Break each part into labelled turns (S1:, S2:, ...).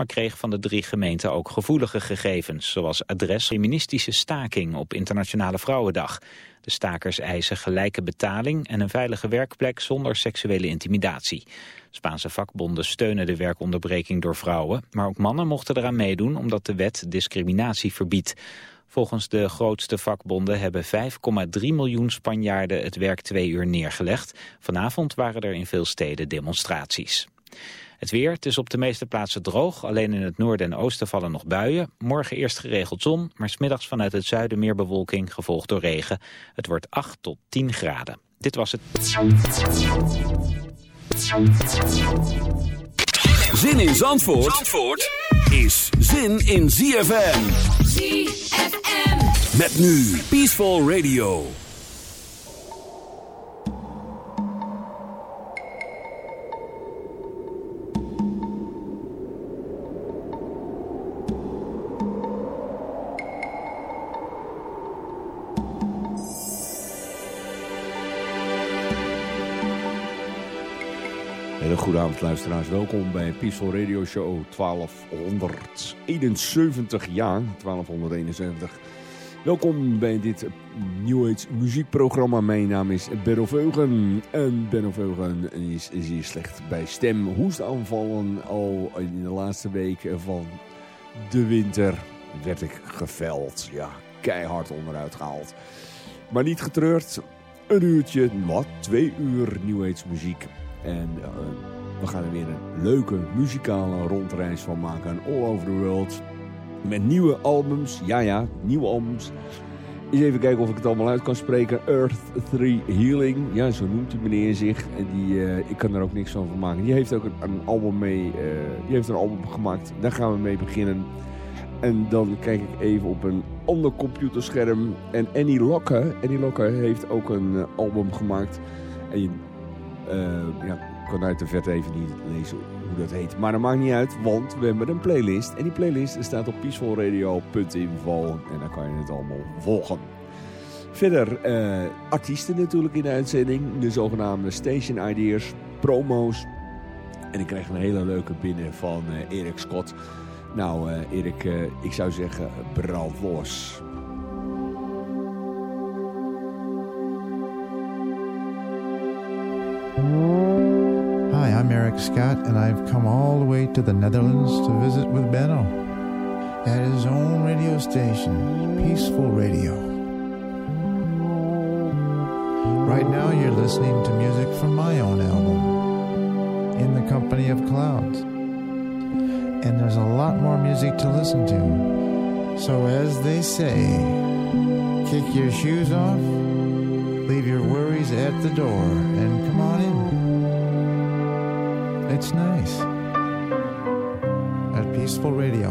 S1: maar kreeg van de drie gemeenten ook gevoelige gegevens, zoals adres feministische staking op Internationale Vrouwendag. De stakers eisen gelijke betaling en een veilige werkplek zonder seksuele intimidatie. Spaanse vakbonden steunen de werkonderbreking door vrouwen, maar ook mannen mochten eraan meedoen omdat de wet discriminatie verbiedt. Volgens de grootste vakbonden hebben 5,3 miljoen Spanjaarden het werk twee uur neergelegd. Vanavond waren er in veel steden demonstraties. Het weer, het is op de meeste plaatsen droog. Alleen in het noorden en oosten vallen nog buien. Morgen eerst geregeld zon, maar smiddags vanuit het zuiden meer bewolking, gevolgd door regen. Het wordt 8 tot 10 graden. Dit was het.
S2: Zin in Zandvoort, Zandvoort is zin in ZFM. ZFM. Met nu Peaceful Radio.
S3: Goedenavond luisteraars, welkom bij Peaceful Radio Show 1271 jaar, 1271. Welkom bij dit New Age muziekprogramma. Mijn naam is Benno Veugen en Benno Veugen is zeer slecht bij stem. Hoestaanvallen al in de laatste week van de winter werd ik geveld. Ja, keihard onderuit gehaald. Maar niet getreurd, een uurtje, wat, twee uur New Age muziek. En uh, we gaan er weer een leuke muzikale rondreis van maken. All over the world. Met nieuwe albums. Ja, ja, nieuwe albums. Eens even kijken of ik het allemaal uit kan spreken. Earth 3 Healing. Ja, zo noemt die meneer zich. En die, uh, ik kan er ook niks van maken. Die heeft ook een, album mee. Uh, die heeft een album gemaakt. Daar gaan we mee beginnen. En dan kijk ik even op een ander computerscherm. En Annie Locker. Annie Locker heeft ook een uh, album gemaakt. En ja, kan uit de vet even niet lezen hoe dat heet. Maar dat maakt niet uit, want we hebben een playlist. En die playlist staat op peacefulradio.info. En dan kan je het allemaal volgen. Verder uh, artiesten natuurlijk in de uitzending. De zogenaamde station ideas, promo's. En ik kreeg een hele leuke binnen van uh, Erik Scott. Nou uh, Erik, ik zou zeggen brand los.
S4: Hi, Eric Scott, and I've come all the way to the Netherlands to visit with Benno at his own radio station, Peaceful Radio. Right now, you're listening to music from my own album, In the Company of Clouds. And there's a lot more music to listen to. So, as they say, kick your shoes off, leave your worries at the door, and come on in. It's nice. At Peaceful Radio.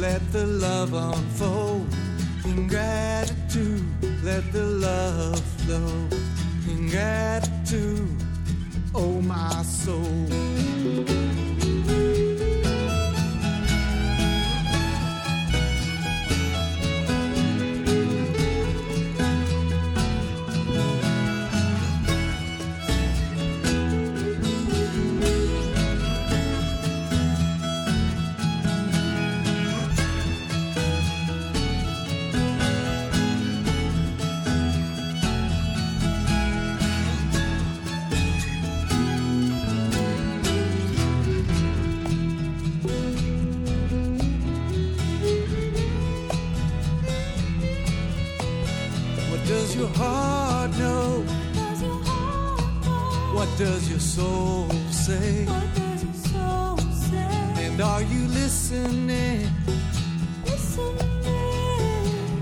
S5: let the love unfold
S6: In gratitude, let the love flow. In gratitude, oh my soul. Does your soul say? And are you listening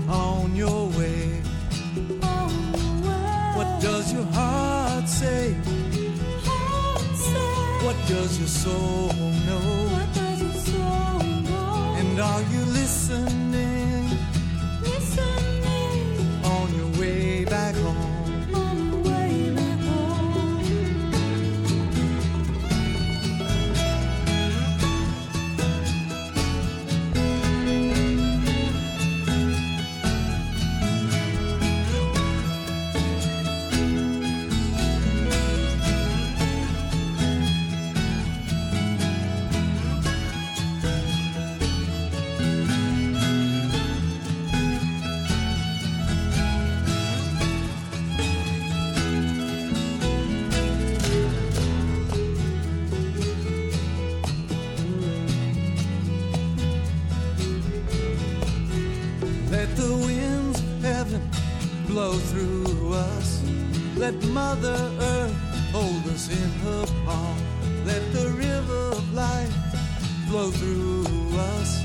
S6: on your way? What does your heart say? What does your soul Let Mother Earth hold us in her palm. Let the river of life flow through us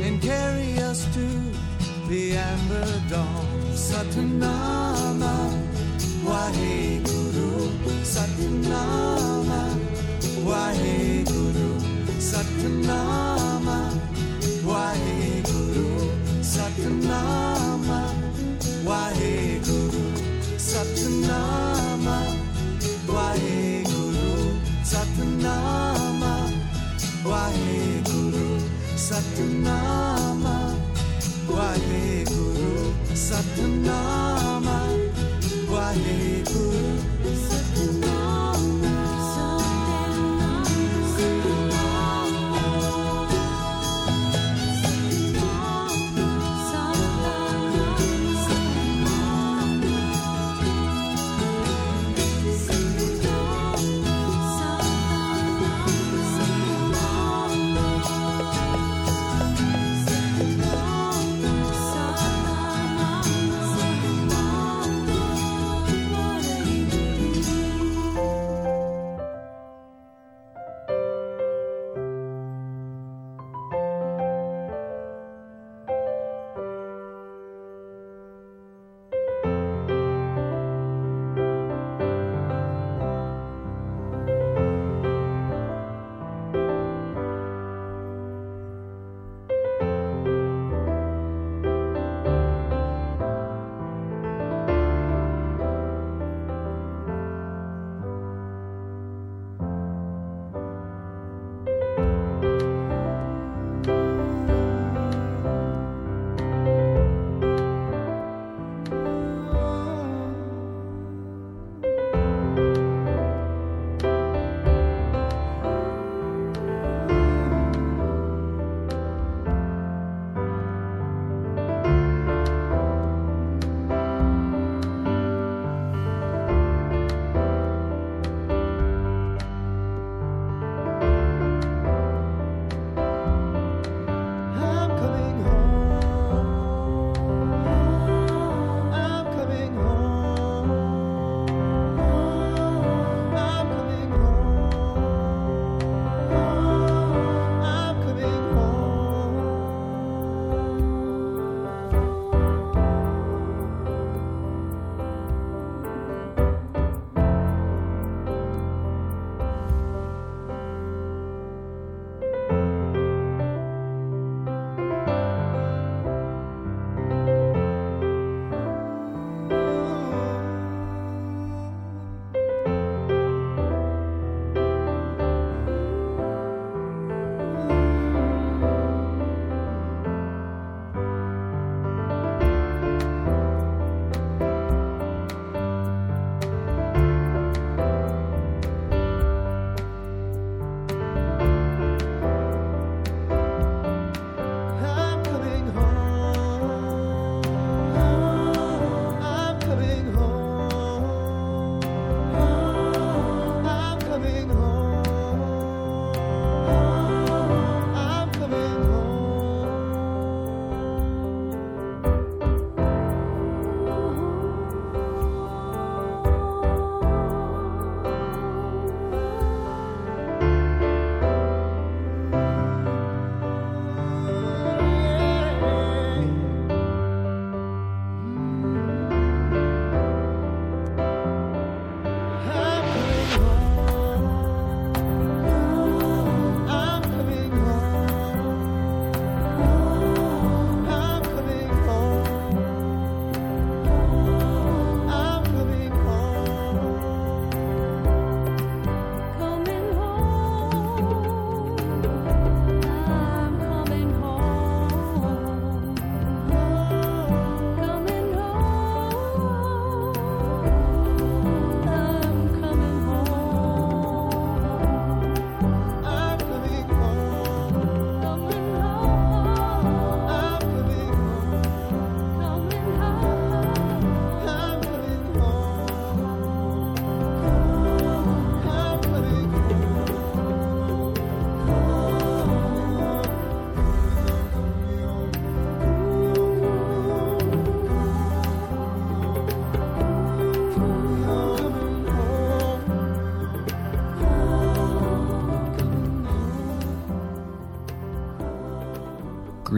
S6: and carry us to the amber dawn. Satanama, Satnama, Guru Satnama.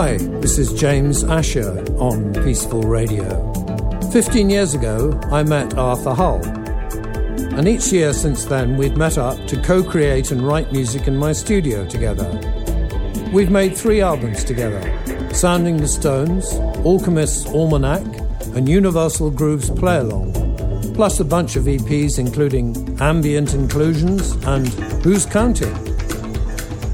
S7: Hi, this is James Asher on Peaceful Radio. Fifteen years ago, I met Arthur Hull. And each year since then, we've met up to co create and write music in my studio together. We've made three albums together Sounding the Stones, Alchemist's Almanac, and Universal Grooves Play Along, plus a bunch of EPs including Ambient Inclusions and Who's Counting?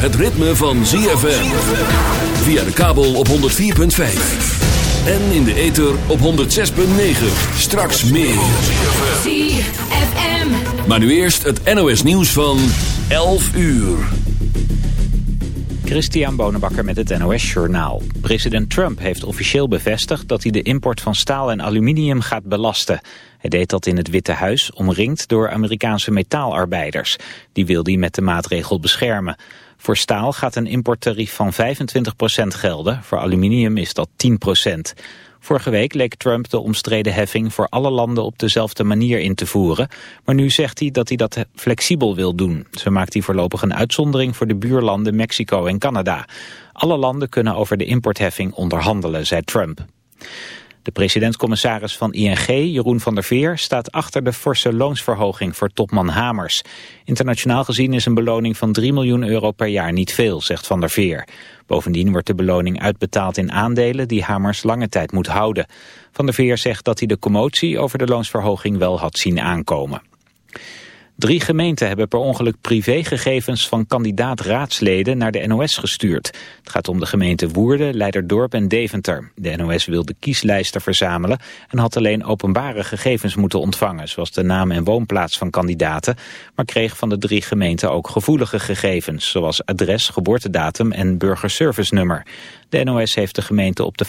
S2: Het ritme van ZFM. Via de kabel op 104.5. En in de ether op 106.9. Straks meer.
S8: ZFM.
S2: Maar nu eerst het NOS nieuws van 11 uur.
S1: Christian Bonenbakker met het NOS Journaal. President Trump heeft officieel bevestigd dat hij de import van staal en aluminium gaat belasten. Hij deed dat in het Witte Huis, omringd door Amerikaanse metaalarbeiders. Die wil hij met de maatregel beschermen. Voor staal gaat een importtarief van 25% gelden, voor aluminium is dat 10%. Vorige week leek Trump de omstreden heffing voor alle landen op dezelfde manier in te voeren. Maar nu zegt hij dat hij dat flexibel wil doen. Zo maakt hij voorlopig een uitzondering voor de buurlanden Mexico en Canada. Alle landen kunnen over de importheffing onderhandelen, zei Trump. De president-commissaris van ING, Jeroen van der Veer, staat achter de forse loonsverhoging voor topman Hamers. Internationaal gezien is een beloning van 3 miljoen euro per jaar niet veel, zegt van der Veer. Bovendien wordt de beloning uitbetaald in aandelen die Hamers lange tijd moet houden. Van der Veer zegt dat hij de commotie over de loonsverhoging wel had zien aankomen. Drie gemeenten hebben per ongeluk privégegevens van kandidaat-raadsleden naar de NOS gestuurd. Het gaat om de gemeenten Woerden, Leiderdorp en Deventer. De NOS wilde kieslijsten verzamelen en had alleen openbare gegevens moeten ontvangen, zoals de naam en woonplaats van kandidaten, maar kreeg van de drie gemeenten ook gevoelige gegevens, zoals adres, geboortedatum en burgerservice nummer. De NOS heeft de gemeente op de